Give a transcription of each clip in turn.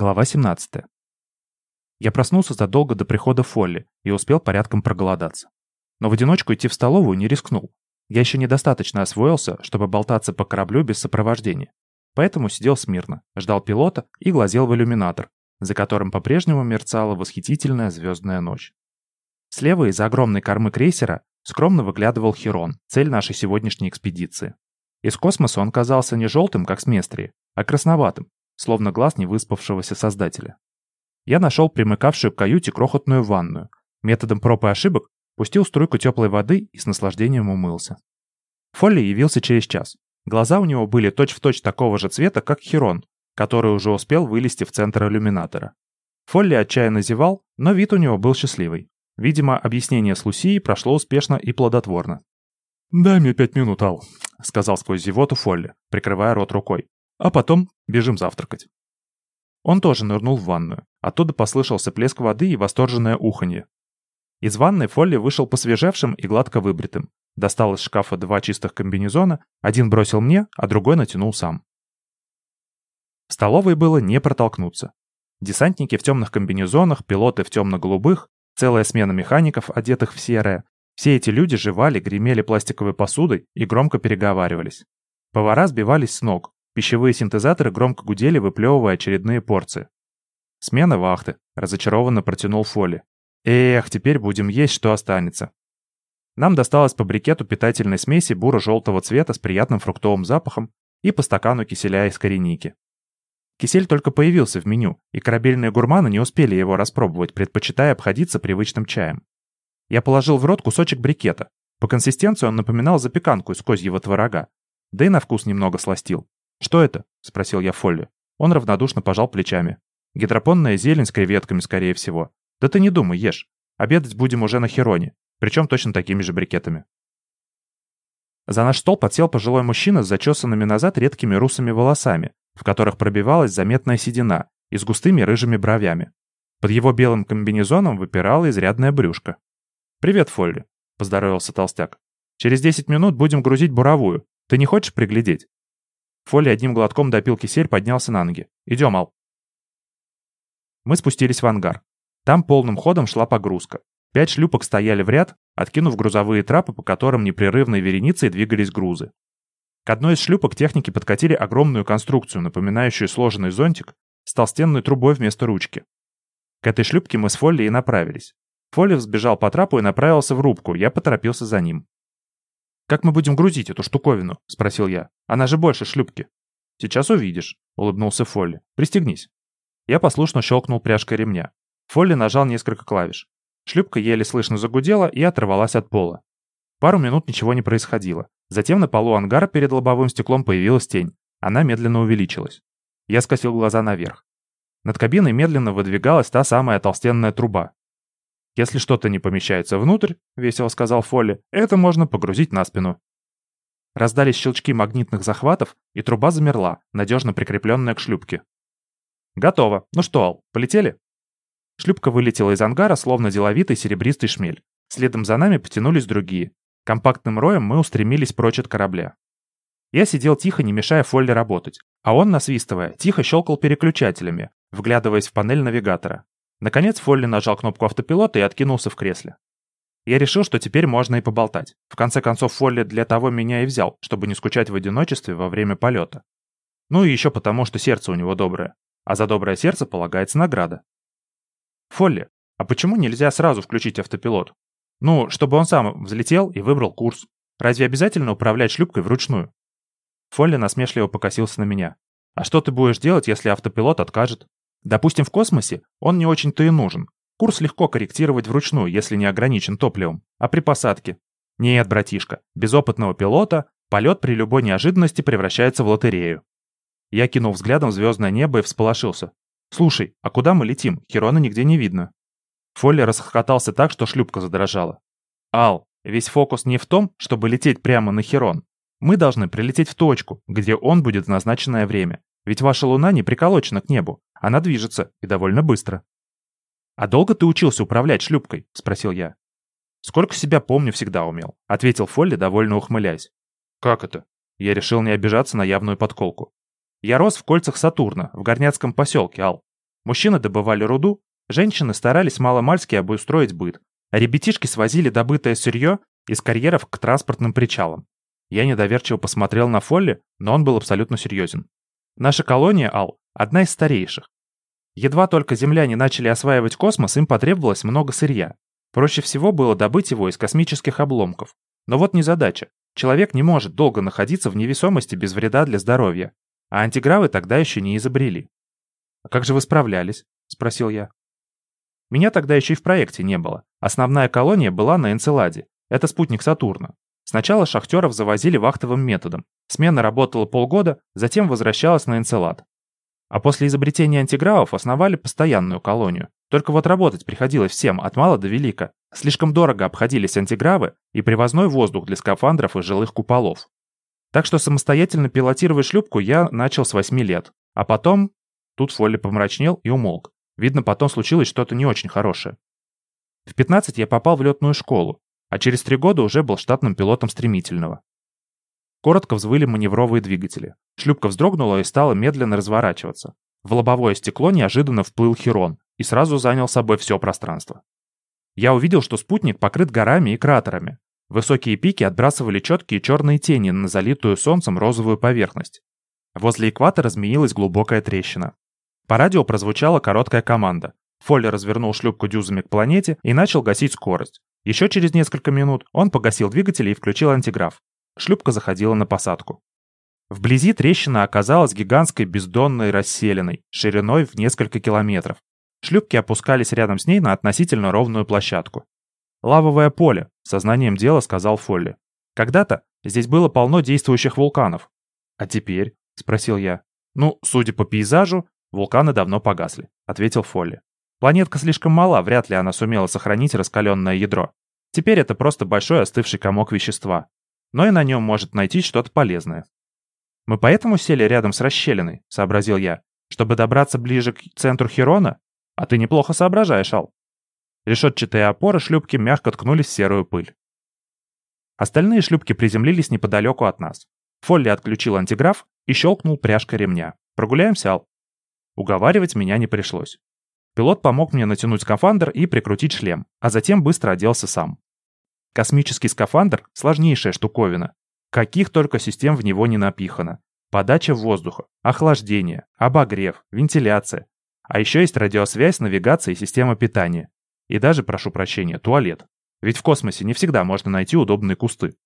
Глава 17. Я проснулся задолго до прихода Фолли и успел порядком проголодаться. Но в одиночку идти в столовую не рискнул. Я еще недостаточно освоился, чтобы болтаться по кораблю без сопровождения. Поэтому сидел смирно, ждал пилота и глазел в иллюминатор, за которым по-прежнему мерцала восхитительная звездная ночь. Слева из-за огромной кормы крейсера скромно выглядывал Херон, цель нашей сегодняшней экспедиции. Из космоса он казался не желтым, как с Местрии, а красноватым, словно глаз невыспавшегося создателя. Я нашел примыкавшую к каюте крохотную ванную. Методом проб и ошибок пустил струйку теплой воды и с наслаждением умылся. Фолли явился через час. Глаза у него были точь-в-точь точь такого же цвета, как Херон, который уже успел вылезти в центр иллюминатора. Фолли отчаянно зевал, но вид у него был счастливый. Видимо, объяснение с Лусией прошло успешно и плодотворно. «Дай мне пять минут, Ал», — сказал сквозь зевоту Фолли, прикрывая рот рукой. А потом бежим завтракать. Он тоже нырнул в ванную. Оттуда послышался плеск воды и восторженное уханье. Из ванной Фолли вышел посвежевшим и гладко выбритым. Достал из шкафа два чистых комбинезона, один бросил мне, а другой натянул сам. В столовой было не протолкнуться. Десантники в темных комбинезонах, пилоты в темно-голубых, целая смена механиков, одетых в серое. Все эти люди жевали, гремели пластиковой посудой и громко переговаривались. Повара сбивались с ног, Пищевые синтезаторы громко гудели, выплевывая очередные порции. «Смена вахты», — разочарованно протянул Фоли. «Эх, теперь будем есть, что останется». Нам досталось по брикету питательной смеси буро-желтого цвета с приятным фруктовым запахом и по стакану киселя из кореники. Кисель только появился в меню, и корабельные гурманы не успели его распробовать, предпочитая обходиться привычным чаем. Я положил в рот кусочек брикета. По консистенции он напоминал запеканку из козьего творога, да и на вкус немного сластил. «Что это?» — спросил я Фолли. Он равнодушно пожал плечами. «Гидропонная зелень с креветками, скорее всего. Да ты не думай, ешь. Обедать будем уже на Хероне, причем точно такими же брикетами». За наш стол подсел пожилой мужчина с зачесанными назад редкими русыми волосами, в которых пробивалась заметная седина и с густыми рыжими бровями. Под его белым комбинезоном выпирала изрядная брюшка. «Привет, Фолли», — поздоровался толстяк. «Через десять минут будем грузить буровую. Ты не хочешь приглядеть?» Фоли одним глотком допил кисель, поднялся на ноги. «Идем, Ал». Мы спустились в ангар. Там полным ходом шла погрузка. Пять шлюпок стояли в ряд, откинув грузовые трапы, по которым непрерывной вереницей двигались грузы. К одной из шлюпок техники подкатили огромную конструкцию, напоминающую сложенный зонтик, с толстенной трубой вместо ручки. К этой шлюпке мы с Фолли и направились. Фолли взбежал по трапу и направился в рубку, я поторопился за ним. «Как мы будем грузить эту штуковину?» — спросил я. «Она же больше шлюпки». «Сейчас увидишь», — улыбнулся Фолли. «Пристегнись». Я послушно щелкнул пряжкой ремня. Фолли нажал несколько клавиш. Шлюпка еле слышно загудела и оторвалась от пола. Пару минут ничего не происходило. Затем на полу ангара перед лобовым стеклом появилась тень. Она медленно увеличилась. Я скосил глаза наверх. Над кабиной медленно выдвигалась та самая толстенная труба. «Если что-то не помещается внутрь», — весело сказал Фолли, — «это можно погрузить на спину». Раздались щелчки магнитных захватов, и труба замерла, надежно прикрепленная к шлюпке. «Готово. Ну что, Ал, полетели?» Шлюпка вылетела из ангара, словно деловитый серебристый шмель. Следом за нами потянулись другие. Компактным роем мы устремились прочь от корабля. Я сидел тихо, не мешая Фолли работать, а он, насвистывая, тихо щелкал переключателями, вглядываясь в панель навигатора. Наконец Фолли нажал кнопку автопилота и откинулся в кресле. Я решил, что теперь можно и поболтать. В конце концов, Фолли для того меня и взял, чтобы не скучать в одиночестве во время полета. Ну и еще потому, что сердце у него доброе. А за доброе сердце полагается награда. Фолли, а почему нельзя сразу включить автопилот? Ну, чтобы он сам взлетел и выбрал курс. Разве обязательно управлять шлюпкой вручную? Фолли насмешливо покосился на меня. А что ты будешь делать, если автопилот откажет? Допустим, в космосе он не очень-то и нужен. Курс легко корректировать вручную, если не ограничен топливом. А при посадке? Нет, братишка, без опытного пилота полет при любой неожиданности превращается в лотерею. Я кинул взглядом звездное небо и всполошился. «Слушай, а куда мы летим? Херона нигде не видно». Фолли расхохотался так, что шлюпка задрожала. «Ал, весь фокус не в том, чтобы лететь прямо на Херон. Мы должны прилететь в точку, где он будет в назначенное время. Ведь ваша луна не приколочена к небу. Она движется, и довольно быстро. «А долго ты учился управлять шлюпкой?» — спросил я. «Сколько себя помню, всегда умел», — ответил Фолли, довольно ухмыляясь. «Как это?» Я решил не обижаться на явную подколку. «Я рос в кольцах Сатурна, в Горняцком поселке, Ал. Мужчины добывали руду, женщины старались маломальски обустроить быт, а ребятишки свозили добытое сырье из карьеров к транспортным причалам. Я недоверчиво посмотрел на Фолли, но он был абсолютно серьезен. Наша колония, Ал, одна из старейших. Едва только земляне начали осваивать космос, им потребовалось много сырья. Проще всего было добыть его из космических обломков. Но вот незадача. Человек не может долго находиться в невесомости без вреда для здоровья. А антигравы тогда еще не изобрели. «А как же вы справлялись?» – спросил я. Меня тогда еще и в проекте не было. Основная колония была на Энцеладе. Это спутник Сатурна. Сначала шахтеров завозили вахтовым методом. Смена работала полгода, затем возвращалась на Энцелад. А после изобретения антигравов основали постоянную колонию. Только вот работать приходилось всем, от мала до велика. Слишком дорого обходились антигравы и привозной воздух для скафандров и жилых куполов. Так что самостоятельно пилотировать шлюпку я начал с 8 лет. А потом... Тут Фолли помрачнел и умолк. Видно, потом случилось что-то не очень хорошее. В 15 я попал в летную школу, а через три года уже был штатным пилотом стремительного. Коротко взвыли маневровые двигатели. Шлюпка вздрогнула и стала медленно разворачиваться. В лобовое стекло неожиданно вплыл Херон и сразу занял собой все пространство. Я увидел, что спутник покрыт горами и кратерами. Высокие пики отбрасывали четкие черные тени на залитую солнцем розовую поверхность. Возле экватора змеилась глубокая трещина. По радио прозвучала короткая команда. Фолли развернул шлюпку дюзами к планете и начал гасить скорость. Еще через несколько минут он погасил двигатели и включил антиграф. Шлюпка заходила на посадку. Вблизи трещина оказалась гигантской бездонной расселенной, шириной в несколько километров. Шлюпки опускались рядом с ней на относительно ровную площадку. «Лавовое поле», — сознанием дела сказал Фолли. «Когда-то здесь было полно действующих вулканов». «А теперь?» — спросил я. «Ну, судя по пейзажу, вулканы давно погасли», — ответил Фолли. Планетка слишком мала, вряд ли она сумела сохранить раскаленное ядро. Теперь это просто большой остывший комок вещества. Но и на нем может найти что-то полезное. «Мы поэтому сели рядом с расщелиной», — сообразил я, «чтобы добраться ближе к центру Херона? А ты неплохо соображаешь, Ал». Решетчатые опоры шлюпки мягко ткнулись в серую пыль. Остальные шлюпки приземлились неподалеку от нас. Фолли отключил антиграф и щелкнул пряжкой ремня. «Прогуляемся, Ал?» Уговаривать меня не пришлось. Пилот помог мне натянуть скафандр и прикрутить шлем, а затем быстро оделся сам. Космический скафандр – сложнейшая штуковина. Каких только систем в него не напихано. Подача воздуха, охлаждение, обогрев, вентиляция. А еще есть радиосвязь, навигация и система питания. И даже, прошу прощения, туалет. Ведь в космосе не всегда можно найти удобные кусты.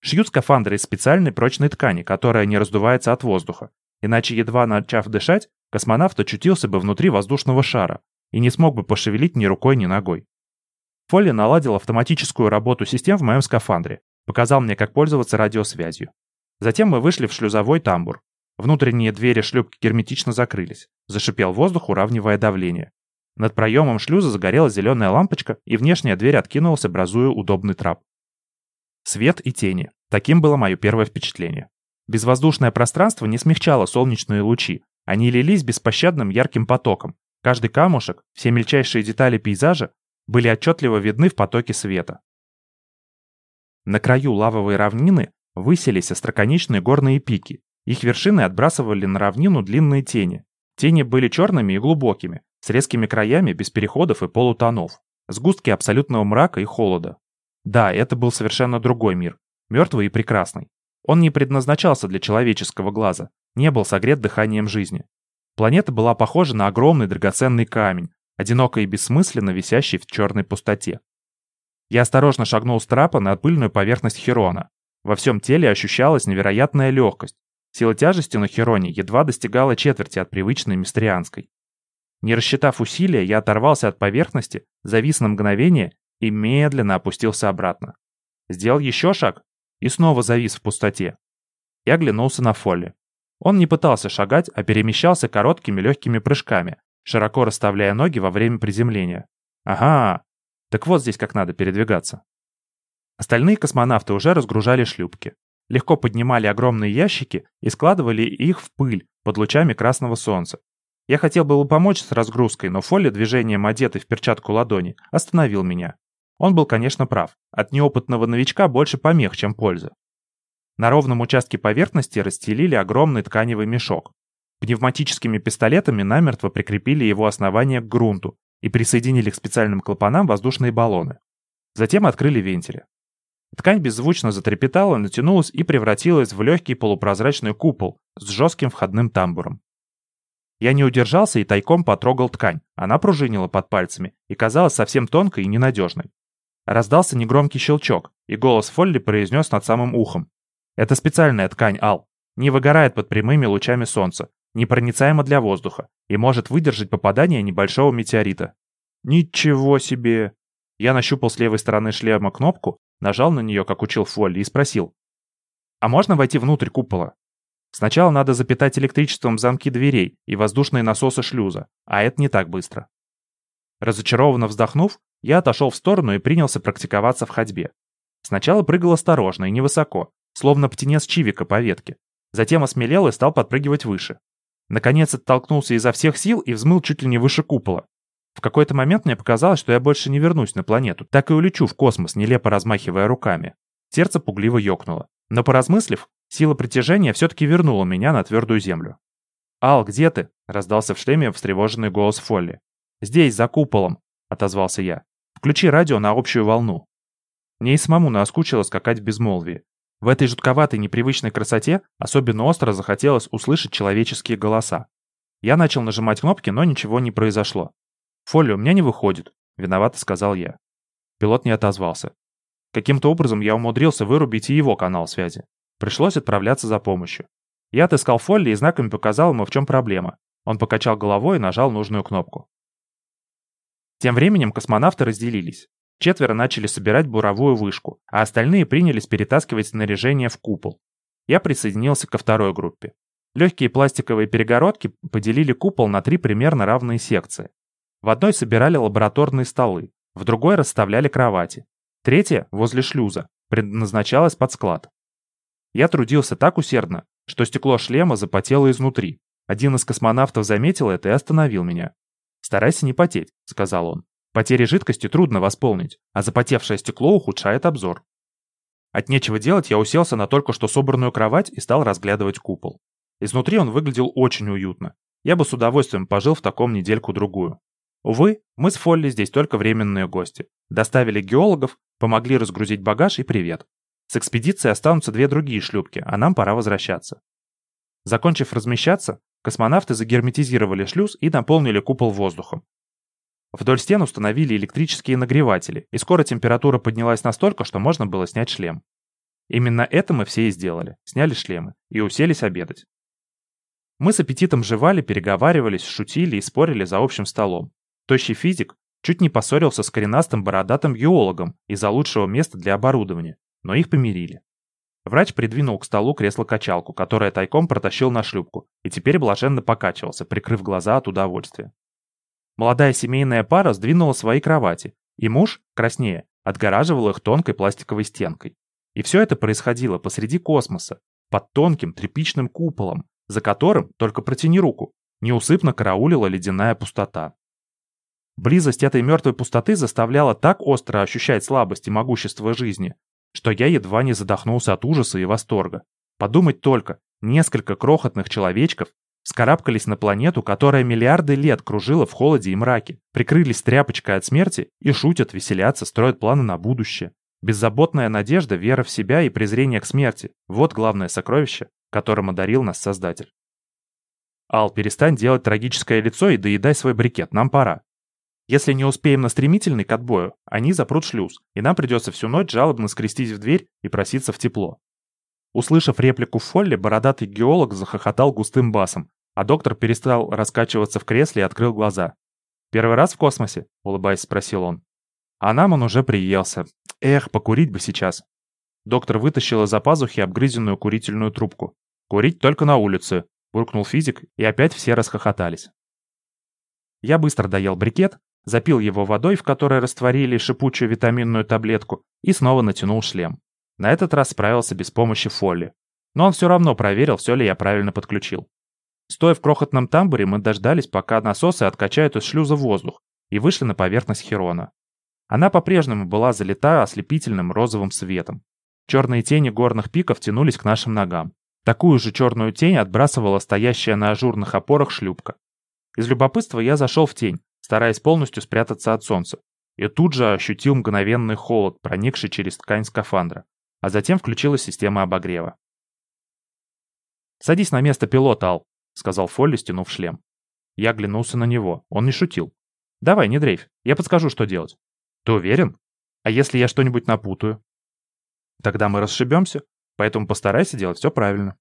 Шьют скафандры из специальной прочной ткани, которая не раздувается от воздуха. Иначе, едва начав дышать, космонавт очутился бы внутри воздушного шара и не смог бы пошевелить ни рукой, ни ногой. Фолли наладил автоматическую работу систем в моем скафандре, показал мне, как пользоваться радиосвязью. Затем мы вышли в шлюзовой тамбур. Внутренние двери шлюпки герметично закрылись. Зашипел воздух, уравнивая давление. Над проемом шлюза загорелась зеленая лампочка, и внешняя дверь откинулась, образуя удобный трап. Свет и тени. Таким было мое первое впечатление. Безвоздушное пространство не смягчало солнечные лучи, они лились беспощадным ярким потоком. Каждый камушек, все мельчайшие детали пейзажа были отчетливо видны в потоке света. На краю лавовой равнины высились остроконечные горные пики. Их вершины отбрасывали на равнину длинные тени. Тени были черными и глубокими, с резкими краями, без переходов и полутонов. Сгустки абсолютного мрака и холода. Да, это был совершенно другой мир. Мертвый и прекрасный. Он не предназначался для человеческого глаза, не был согрет дыханием жизни. Планета была похожа на огромный драгоценный камень, одиноко и бессмысленно висящий в черной пустоте. Я осторожно шагнул с трапа на пыльную поверхность Херона. Во всем теле ощущалась невероятная легкость. Сила тяжести на Хероне едва достигала четверти от привычной мистрианской. Не рассчитав усилия, я оторвался от поверхности, завис на мгновение и медленно опустился обратно. Сделал еще шаг и снова завис в пустоте. Я оглянулся на Фолли. Он не пытался шагать, а перемещался короткими легкими прыжками, широко расставляя ноги во время приземления. Ага, так вот здесь как надо передвигаться. Остальные космонавты уже разгружали шлюпки. Легко поднимали огромные ящики и складывали их в пыль под лучами красного солнца. Я хотел было помочь с разгрузкой, но Фолли движением одетый в перчатку ладони остановил меня. Он был, конечно, прав. От неопытного новичка больше помех, чем пользы. На ровном участке поверхности расстелили огромный тканевый мешок. Пневматическими пистолетами намертво прикрепили его основание к грунту и присоединили к специальным клапанам воздушные баллоны. Затем открыли вентили. Ткань беззвучно затрепетала, натянулась и превратилась в легкий полупрозрачный купол с жестким входным тамбуром. Я не удержался и тайком потрогал ткань. Она пружинила под пальцами и казалась совсем тонкой и ненадежной. Раздался негромкий щелчок, и голос Фолли произнес над самым ухом. «Это специальная ткань, Ал. Не выгорает под прямыми лучами солнца, непроницаема для воздуха и может выдержать попадание небольшого метеорита». «Ничего себе!» Я нащупал с левой стороны шлема кнопку, нажал на нее, как учил Фолли, и спросил. «А можно войти внутрь купола?» Сначала надо запитать электричеством замки дверей и воздушные насосы шлюза, а это не так быстро. Разочарованно вздохнув, я отошел в сторону и принялся практиковаться в ходьбе. Сначала прыгал осторожно и невысоко, словно птенец чивика по ветке. Затем осмелел и стал подпрыгивать выше. Наконец оттолкнулся изо всех сил и взмыл чуть ли не выше купола. В какой-то момент мне показалось, что я больше не вернусь на планету, так и улечу в космос, нелепо размахивая руками. Сердце пугливо ёкнуло. Но поразмыслив, Сила притяжения все-таки вернула меня на твердую землю. «Ал, где ты?» — раздался в шлеме встревоженный голос Фолли. «Здесь, за куполом», — отозвался я. «Включи радио на общую волну». Мне и самому наскучило скакать в безмолвии. В этой жутковатой непривычной красоте особенно остро захотелось услышать человеческие голоса. Я начал нажимать кнопки, но ничего не произошло. «Фолли, у меня не выходит», — виновато сказал я. Пилот не отозвался. Каким-то образом я умудрился вырубить и его канал связи. Пришлось отправляться за помощью. Я отыскал Фолли и знаками показал ему, в чем проблема. Он покачал головой и нажал нужную кнопку. Тем временем космонавты разделились. Четверо начали собирать буровую вышку, а остальные принялись перетаскивать снаряжение в купол. Я присоединился ко второй группе. Легкие пластиковые перегородки поделили купол на три примерно равные секции. В одной собирали лабораторные столы, в другой расставляли кровати. Третья, возле шлюза, предназначалась под склад. Я трудился так усердно, что стекло шлема запотело изнутри. Один из космонавтов заметил это и остановил меня. «Старайся не потеть», — сказал он. «Потери жидкости трудно восполнить, а запотевшее стекло ухудшает обзор». От нечего делать я уселся на только что собранную кровать и стал разглядывать купол. Изнутри он выглядел очень уютно. Я бы с удовольствием пожил в таком недельку-другую. Увы, мы с Фолли здесь только временные гости. Доставили геологов, помогли разгрузить багаж и привет. С экспедицией останутся две другие шлюпки, а нам пора возвращаться. Закончив размещаться, космонавты загерметизировали шлюз и наполнили купол воздухом. Вдоль стен установили электрические нагреватели, и скоро температура поднялась настолько, что можно было снять шлем. Именно это мы все и сделали, сняли шлемы и уселись обедать. Мы с аппетитом жевали, переговаривались, шутили и спорили за общим столом. Тощий физик чуть не поссорился с коренастым бородатым геологом из-за лучшего места для оборудования но их помирили. Врач придвинул к столу кресло-качалку, которое тайком протащил на шлюпку, и теперь блаженно покачивался, прикрыв глаза от удовольствия. Молодая семейная пара сдвинула свои кровати, и муж, краснее, отгораживал их тонкой пластиковой стенкой. И все это происходило посреди космоса, под тонким тряпичным куполом, за которым, только протяни руку, неусыпно караулила ледяная пустота. Близость этой мертвой пустоты заставляла так остро ощущать слабость и могущество жизни, что я едва не задохнулся от ужаса и восторга. Подумать только, несколько крохотных человечков вскарабкались на планету, которая миллиарды лет кружила в холоде и мраке, прикрылись тряпочкой от смерти и шутят, веселятся, строят планы на будущее. Беззаботная надежда, вера в себя и презрение к смерти – вот главное сокровище, которым одарил нас Создатель. Ал, перестань делать трагическое лицо и доедай свой брикет, нам пора. Если не успеем на стремительный к отбою, они запрут шлюз, и нам придется всю ночь жалобно скрестись в дверь и проситься в тепло. Услышав реплику Фолли, бородатый геолог захохотал густым басом, а доктор перестал раскачиваться в кресле и открыл глаза. «Первый раз в космосе?» — улыбаясь, спросил он. А нам он уже приелся. Эх, покурить бы сейчас. Доктор вытащил из-за пазухи обгрызенную курительную трубку. «Курить только на улице», — буркнул физик, и опять все расхохотались. Я быстро доел брикет, запил его водой, в которой растворили шипучую витаминную таблетку, и снова натянул шлем. На этот раз справился без помощи Фолли. Но он все равно проверил, все ли я правильно подключил. Стоя в крохотном тамбуре, мы дождались, пока насосы откачают из шлюза воздух, и вышли на поверхность Херона. Она по-прежнему была залита ослепительным розовым светом. Черные тени горных пиков тянулись к нашим ногам. Такую же черную тень отбрасывала стоящая на ажурных опорах шлюпка. Из любопытства я зашел в тень, стараясь полностью спрятаться от солнца, и тут же ощутил мгновенный холод, проникший через ткань скафандра, а затем включилась система обогрева. «Садись на место пилота, Ал», — сказал Фолли, стянув шлем. Я оглянулся на него, он не шутил. «Давай, не дрейфь, я подскажу, что делать». «Ты уверен? А если я что-нибудь напутаю?» «Тогда мы расшибемся, поэтому постарайся делать все правильно».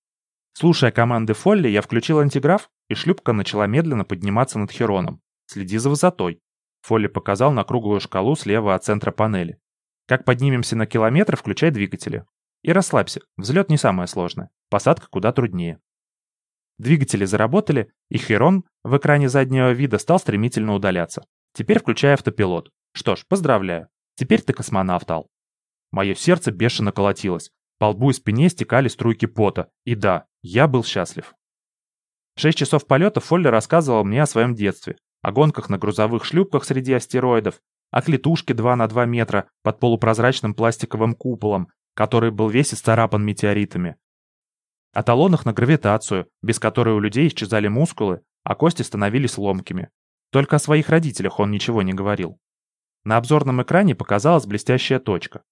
Слушая команды Фолли, я включил антиграф, и шлюпка начала медленно подниматься над Хероном. «Следи за высотой». Фолли показал на круглую шкалу слева от центра панели. «Как поднимемся на километр, включай двигатели. И расслабься, взлет не самое сложное, посадка куда труднее». Двигатели заработали, и Херон в экране заднего вида стал стремительно удаляться. Теперь включая автопилот. Что ж, поздравляю. Теперь ты космонавт, Ал. Мое сердце бешено колотилось. По лбу и спине стекали струйки пота. И да, я был счастлив. Шесть часов полета Фолли рассказывал мне о своем детстве, о гонках на грузовых шлюпках среди астероидов, о клетушке 2 на 2 метра под полупрозрачным пластиковым куполом, который был весь исцарапан метеоритами. О талонах на гравитацию, без которой у людей исчезали мускулы, а кости становились ломкими. Только о своих родителях он ничего не говорил. На обзорном экране показалась блестящая точка.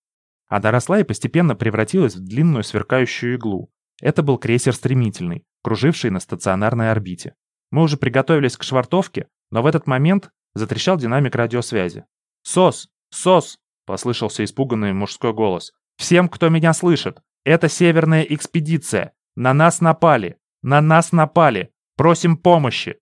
Она росла и постепенно превратилась в длинную сверкающую иглу. Это был крейсер «Стремительный», круживший на стационарной орбите. Мы уже приготовились к швартовке, но в этот момент затрещал динамик радиосвязи. «СОС! СОС!» — послышался испуганный мужской голос. «Всем, кто меня слышит! Это северная экспедиция! На нас напали! На нас напали! Просим помощи!»